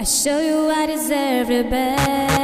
I show you I deserve it better.